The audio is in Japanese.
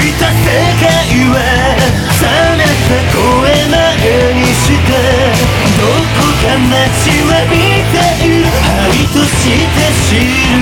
した世界はさらった声前にしてどこか街は見ている。灰として知る。